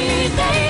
today.